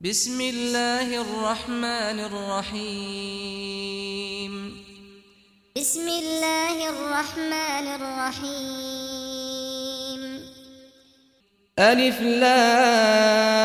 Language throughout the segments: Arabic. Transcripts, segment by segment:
بسم الله الرحمن الرحيم بسم الله الرحمن الرحيم الف لام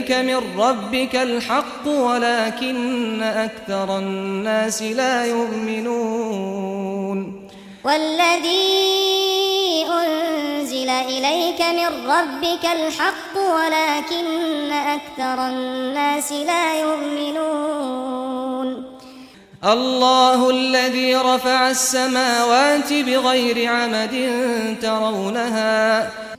ذلك من ربك الحق ولكن أكثر الناس لا يؤمنون. والذي أنزل إليك من ربك الحق ولكن أكثر الناس لا يؤمنون. الله الذي رفع السماوات بغير عمد ترونها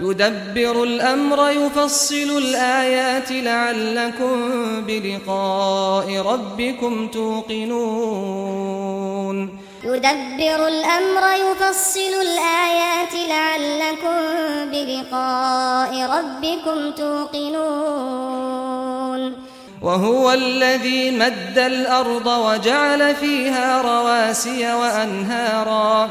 يدبر الأمر يفصل الآيات لعلكم بلقاء ربكم توقنون. يدبر الأمر يفصل الآيات لعلكم بلقاء ربكم توقنون. وهو الذي مد الأرض وجعل فيها رواسي وأنهارا.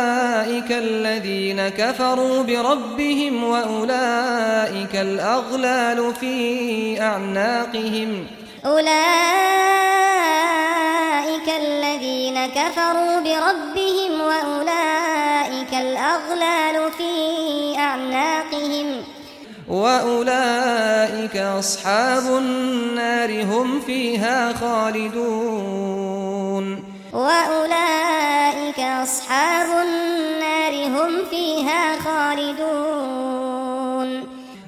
الذين كفروا بربهم وأولئك الأغلال في أعناقهم. أولئك الذين كفروا بربهم وأولئك الأغلال في أعناقهم. وأولئك أصحاب النار هم فيها خالدون. وأولئك أصحاب النار هم فيها خالدون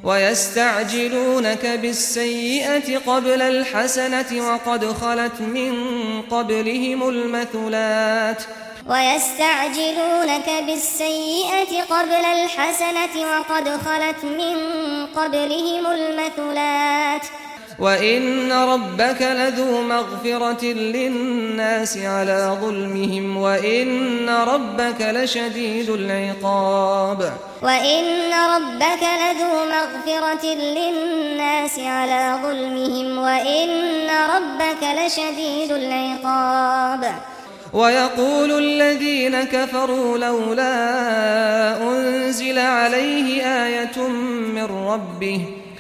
ويستعجلونك بالسيئة قبل الحسنة وقد خلت من قبلهم المثلات ويستعجلونك بالسيئة قبل الحسنة وقد خلت من قبلهم المثلات وَإِنَّ رَبَّكَ لَذُو مَغْفِرَةٍ لِّلنَّاسِ عَلَى ظُلْمِهِمْ وَإِنَّ رَبَّكَ لَشَدِيدُ الْعِقَابِ وَإِنَّ رَبَّكَ لَذُو مَغْفِرَةٍ لِّلنَّاسِ عَلَى ظُلْمِهِمْ وَإِنَّ رَبَّكَ لَشَدِيدُ الْعِقَابِ ويقول الذين كفروا لولا أنزل عليه آية من ربه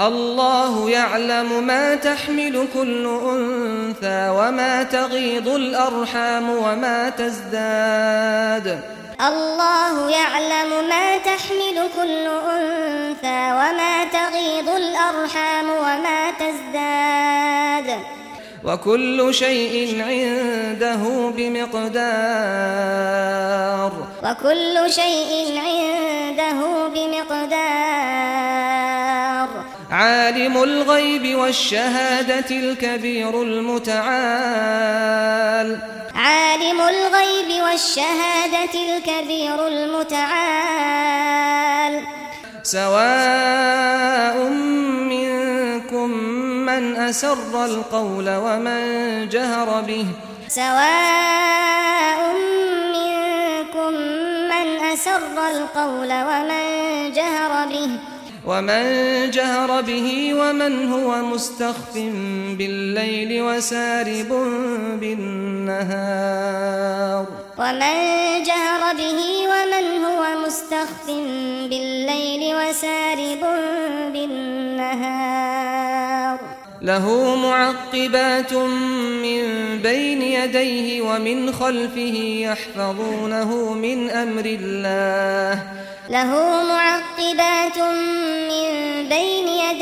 الله يعلم ما تحمل كل أنثى وما تغيض الأرحام وما تزداد الله يعلم ما تحمل كل أنثى وما تغيض الأرحام وما تزداد وكل شيء عنده بمقدار وكل شيء عنده بمقدار عالم الغيب والشهادة الكبير المتعال. عالم الغيب والشهادة الكبير المتعال. سواء منكم من أسر القول ومن جهر به. سواء منكم من أسر القول ومن جهر به. ومن جهر به ومن هو مستخف بالليل وسارب بالنهار. ومن جهر به ومن هو مستخف بالليل وسارب بالنهار. له معقبات من بين يديه ومن خلفه يحفظونه من أمر الله. له معقبات من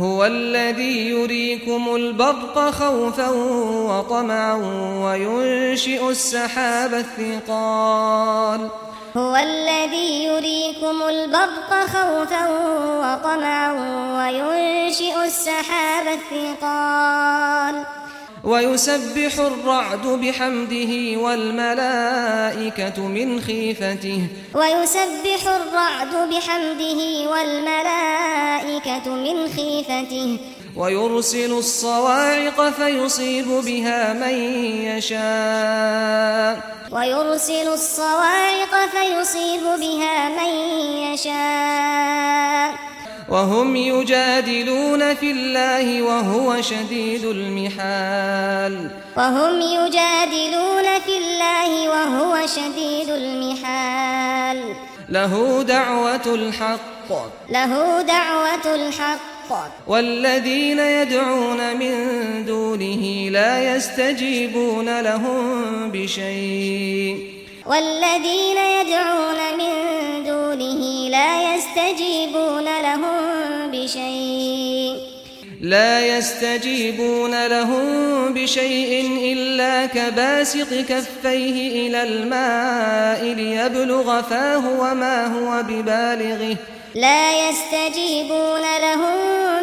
هو الذي يريكم البرق خوفا وطمعا وينشئ السحاب الثقال. هو الذي يريكم البرق خوفا وطمعا وينشئ السحاب الثقال. ويسبح الرعد بحمده والملائكة من خيفته. ويسبح الرعد بحمده والملائكة من خيفته. ويرسل الصواعق فيصيب بها من يشاء. ويرسل الصواعق فيصيب بها من يشاء. وهم يجادلون في الله وهو شديد المحال. وهم يجادلون في الله وهو شديد المحال. له دعوة الحق. له دعوة الحق. والذين يدعون من دونه لا يستجيبون لهم بشيء. والذين يدعون من دونه لا يستجيبون لهم بشيء لا يستجيبون لهم بشيء الا كباسق كفيه إلى الماء ليبلغ فاه وما هو ببالغه. لا يستجيبون لهم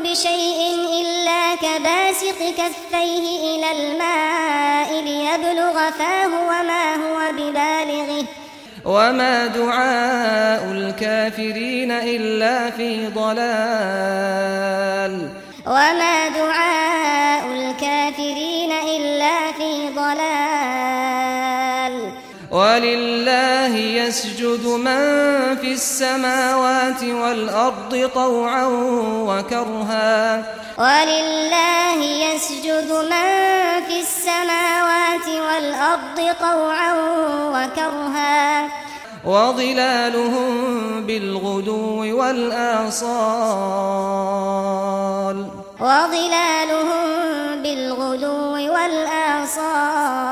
بشيء إلا كباسق كفيه إلى الماء ليبلغ فاه وما هو ببالغه. وما دعاء الكافرين إلا في ضلال. وما دعاء الكافرين إلا في ضلال. ولله يسجد من في السماوات والأرض طوعا وكرها ولله يسجد من في السماوات والأرض طوعا وكرها وظلالهم بالغدو والآصال وظلالهم بالغدو والآصال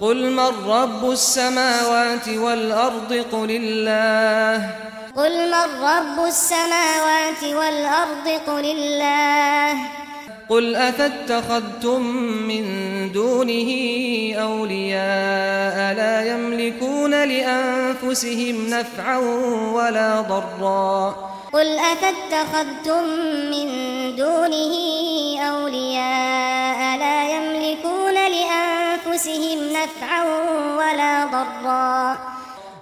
قل من رب السماوات والأرض قل الله. قل من رب السماوات والأرض قل الله. قل أتتخذتم من دونه أولياء لا يملكون لأنفسهم نفعا ولا ضرا. قل أتتخذتم من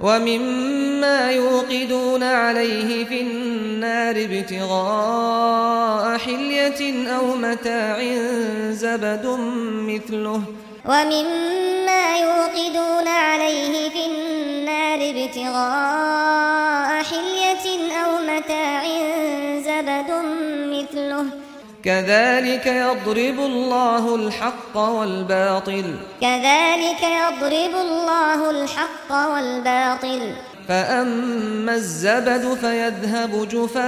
ومما يوقدون عليه في النار ابتغاء حلية أو متاع زبد مثله. ومما يوقدون عليه في النار ابتغاء حلية أو متاع زبد مثله. كذلك يضرب الله الحق والباطل. كذلك يضرب الله الحق والباطل. فأما الزبد فيذهب جفاء.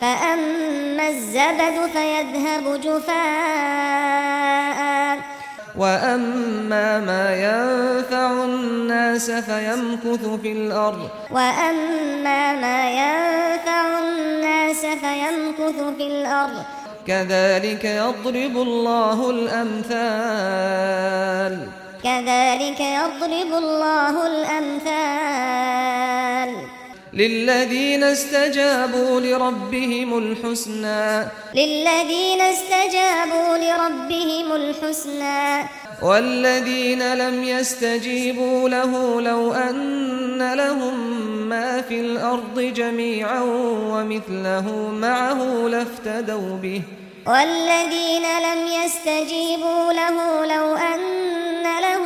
فأما الزبد فيذهب جفاء. وَأَمَّا مَا يَنفَعُ النَّاسَ فَيَمْكُثُ فِي الْأَرْضِ وَأَمَّا مَا يَنفَعُ النَّاسَ فَيَمْكُثُ فِي الْأَرْضِ كَذَلِكَ يَضْرِبُ اللَّهُ الْأَمْثَالَ كَذَلِكَ يَضْرِبُ اللَّهُ الْأَمْثَالَ للذين استجابوا لربهم الحسنى. للذين استجابوا لربهم الحسنى. والذين لم يستجيبوا له لو أن لهم ما في الأرض جميعا ومثله معه لافتدوا به. والذين لم يستجيبوا له لو أن لهم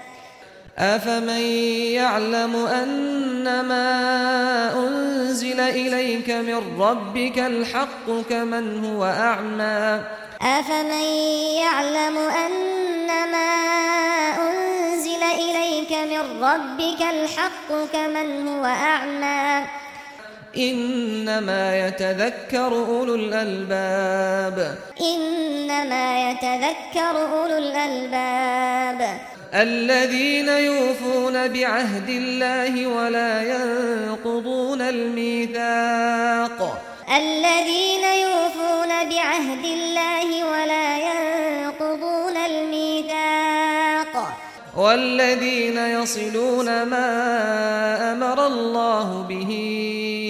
أفمن يعلم أنما أنزل إليك من ربك الحق كمن هو أعمى أفمن يعلم أنما أنزل إليك من ربك الحق كمن هو أعمى انما يتذكر اولو الالباب انما يتذكر اولو الالباب الذين يوفون بعهد الله ولا ينقضون الميثاق. الذين يوفون بعهد الله ولا ينقضون الميثاق. والذين يصلون ما أمر الله به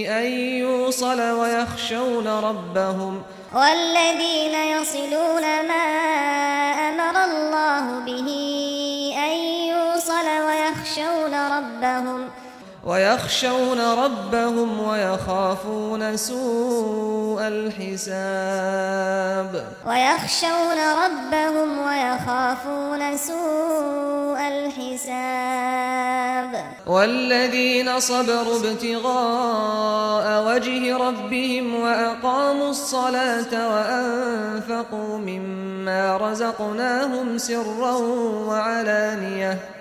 أن يوصل ويخشون ربهم. والذين يصلون ما أمر الله به ان ويخشون ربهم. ويخشون ربهم ويخافون سوء الحساب. ويخشون ربهم ويخافون سوء الحساب. والذين صبروا ابتغاء وجه ربهم وأقاموا الصلاة وأنفقوا مما رزقناهم سرا وعلانية.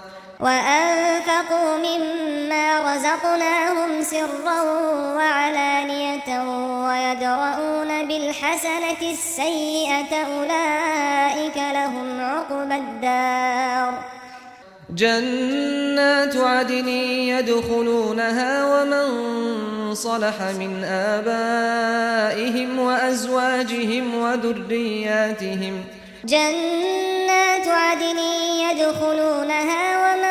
وَأَنفِقُوا مِمَّا رَزَقْنَاهُمْ سِرًّا وَعَلَانِيَةً ويدرؤون بِالْحَسَنَةِ السَّيِّئَةَ أُولَئِكَ لَهُمْ عُقْبَى الدَّارِ جَنَّاتُ عَدْنٍ يَدْخُلُونَهَا وَمَن صَلَحَ مِنْ آبَائِهِمْ وَأَزْوَاجِهِمْ وَذُرِّيَّاتِهِمْ جَنَّاتُ عَدْنٍ يَدْخُلُونَهَا وَمَن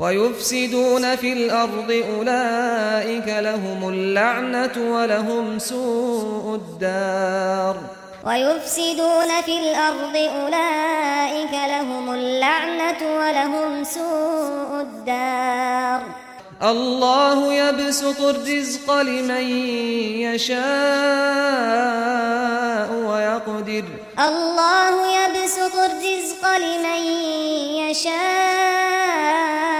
ويفسدون في الأرض أولئك لهم اللعنة ولهم سوء الدار. ويفسدون في الأرض أولئك لهم اللعنة ولهم سوء الدار. الله يبسط الرزق لمن يشاء ويقدر الله يبسط الرزق لمن يشاء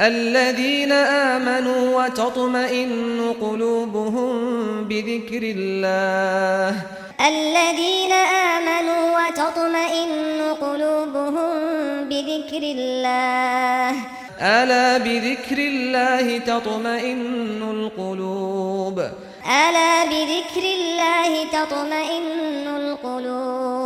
الذين آمنوا وتطمئن قلوبهم بذكر الله. الذين آمنوا وتطمئن قلوبهم بذكر الله. ألا بذكر الله تطمئن القلوب؟ ألا بذكر الله تطمئن القلوب.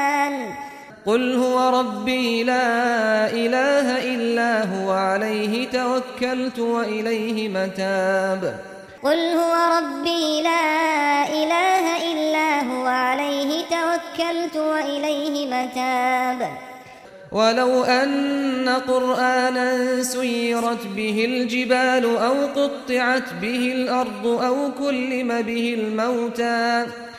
قل هو ربي لا إله إلا هو عليه توكلت وإليه متاب. قل هو ربي لا إله إلا هو عليه توكلت وإليه متاب. ولو أن قرآنا سيرت به الجبال أو قطعت به الأرض أو كلم به الموتى.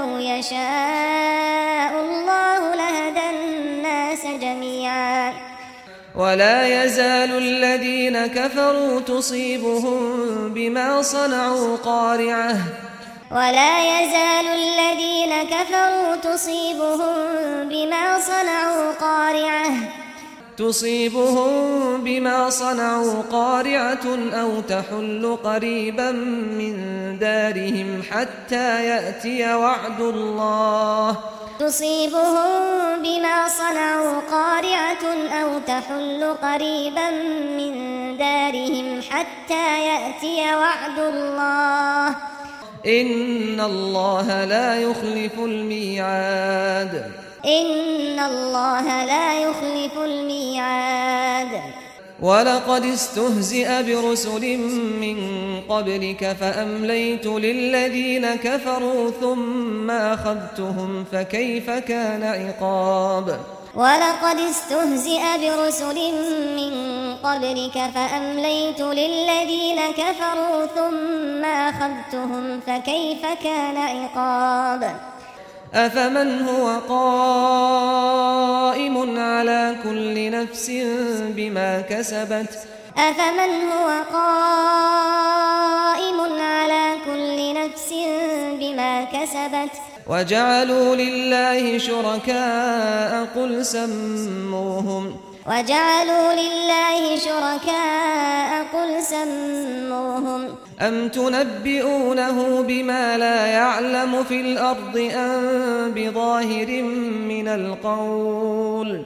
لو يشاء الله لهدى الناس جميعا. ولا يزال الذين كفروا تصيبهم بما صنعوا قارعة. ولا يزال الذين كفروا تصيبهم بما صنعوا قارعة. تصيبهم بما صنعوا قارعة أو تحل قريبا من دارهم حتى يأتي وعد الله. تصيبهم بما صنعوا قارعة أو تحل قريبا من دارهم حتى يأتي وعد الله. إن الله لا يخلف الميعاد. إن ان الله لا يخلف الميعاد. ولقد استهزئ برسل من قبلك فامليت للذين كفروا ثم اخذتهم فكيف كان عقاب. ولقد استهزئ برسل من قبلك فامليت للذين كفروا ثم اخذتهم فكيف كان عقاب. أفمن هو قائم على كل نفس بما كسبت؟ أفمن هو قائم على كل نفس بما كسبت؟ وجعلوا لله شركاء قل سموهم. وجعلوا لله شركاء قل سموهم. أم تنبئونه بما لا يعلم في الأرض أم بظاهر من القول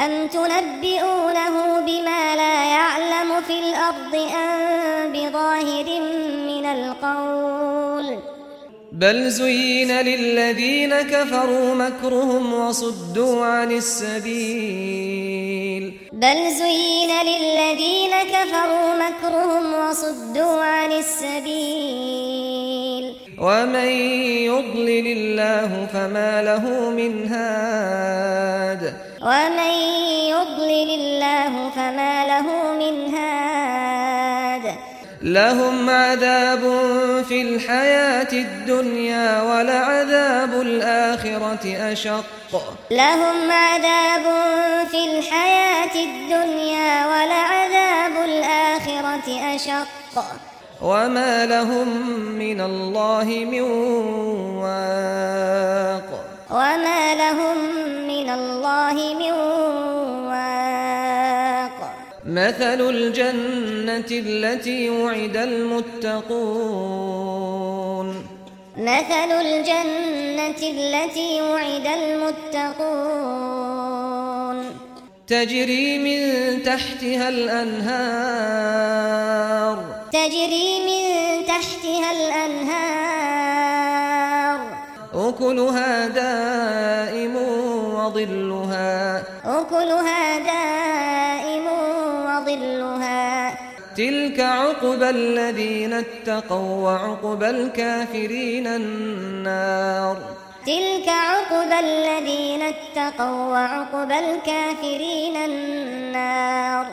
أم تنبئونه بما لا يعلم في الأرض أم بظاهر من القول بل زين للذين كفروا مكرهم وصدوا عن السبيل. بل زين للذين كفروا مكرهم وصدوا عن السبيل. ومن يضلل الله فما له من هاد. ومن يضلل الله فما له من هاد. لهم عذاب في الحياة الدنيا ولعذاب الآخرة أشق. لهم عذاب في الحياة الدنيا ولعذاب الآخرة أشق. وما لهم من الله من واق. وما لهم من الله من واق مثل الجنة التي وعد المتقون. مثل الجنة التي وعد المتقون. تجري من تحتها الأنهار. تجري من تحتها الأنهار. أكلها دائم وظلها. أكلها دائم ظلها. تلك عقب الذين اتقوا وعقب الكافرين النار. تلك عقب الذين اتقوا وعقب الكافرين النار.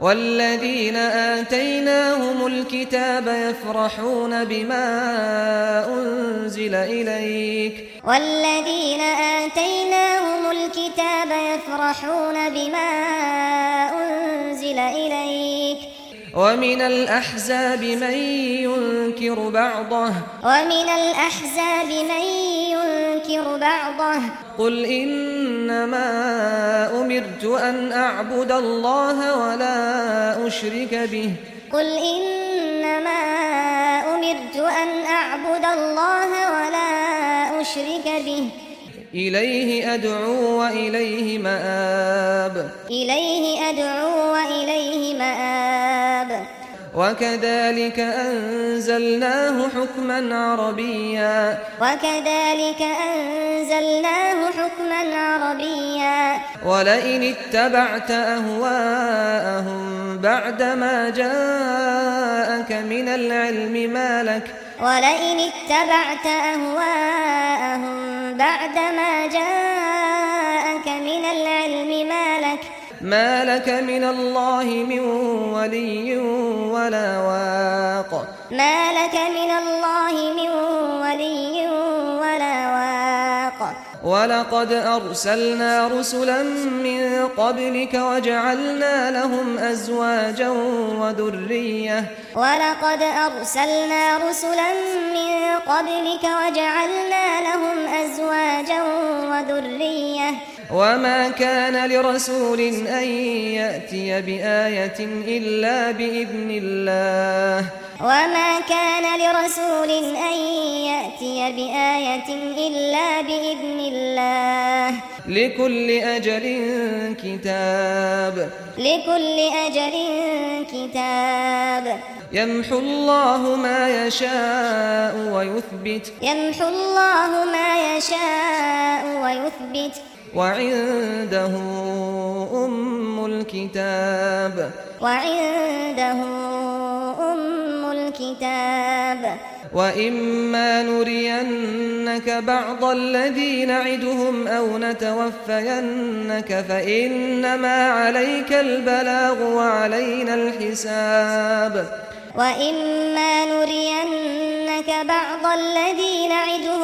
والذين آتيناهم الكتاب يفرحون بما أنزل إليك. والذين آتيناهم الكتاب يفرحون بما أنزل إليك. ومن الأحزاب من ينكر بعضه. ومن الأحزاب من ينكر بعضه. قل إنما أمرت أن أعبد الله ولا أشرك به. قل إنما أمرت أن أعبد الله ولا أشرك به. إليه أدعو وإليه مآب. إليه أدعو وإليه مآب. وكذلك أنزلناه حكما عربيا وكذلك أنزلناه حكما عربيا ولئن اتبعت أهواءهم بعد ما جاءك من العلم ما لك ولئن اتبعت أهواءهم بعد ما جاءك من العلم ما لك ما لك من الله من ولي ولا واق. ما لك من الله من ولي ولا واق. ولقد ارسلنا رسلا من قبلك وجعلنا لهم ازواجا وذريه. ولقد ارسلنا رسلا من قبلك وجعلنا لهم وما كان لرسول أن يأتي بآية إلا بإذن الله وما كان لرسول أن يأتي بآية إلا بإذن الله لكل أجل كتاب لكل أجل كتاب يمحو الله ما يشاء ويثبت يمحو الله ما يشاء ويثبت وعنده أم الكتاب. وعنده أم الكتاب. وإما نرينك بعض الذين نعدهم أو نتوفينك فإنما عليك البلاغ وعلينا الحساب. وإما نرينك بعض الذين نعدهم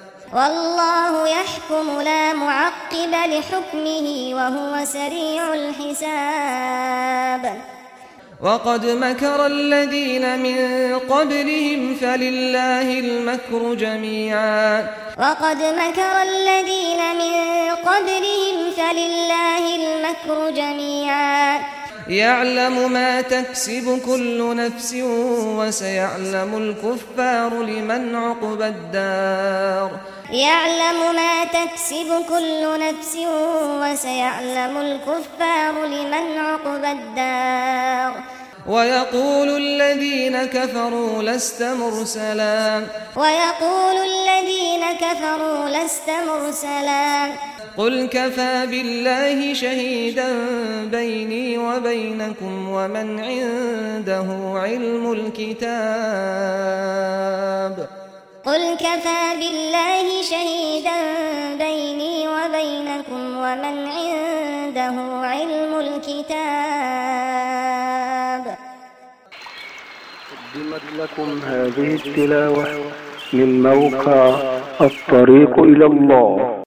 والله يحكم لا معقب لحكمه وهو سريع الحساب. وقد مكر الذين من قبلهم فلله المكر جميعا. وقد مكر الذين من قبلهم فلله المكر جميعا. يعلم ما تكسب كل نفس وسيعلم الكفار لمن عقب الدار. يعلم ما تكسب كل نفس وسيعلم الكفار لمن عقب الدار. ويقول الذين كفروا لست مرسلا. ويقول الذين كفروا لست مرسلا. قل كفى بالله شهيدا بيني وبينكم ومن عنده علم الكتاب قل كفى بالله شهيدا بيني وبينكم ومن عنده علم الكتاب قدمت لكم هذه التلاوة من موقع الطريق إلى الله.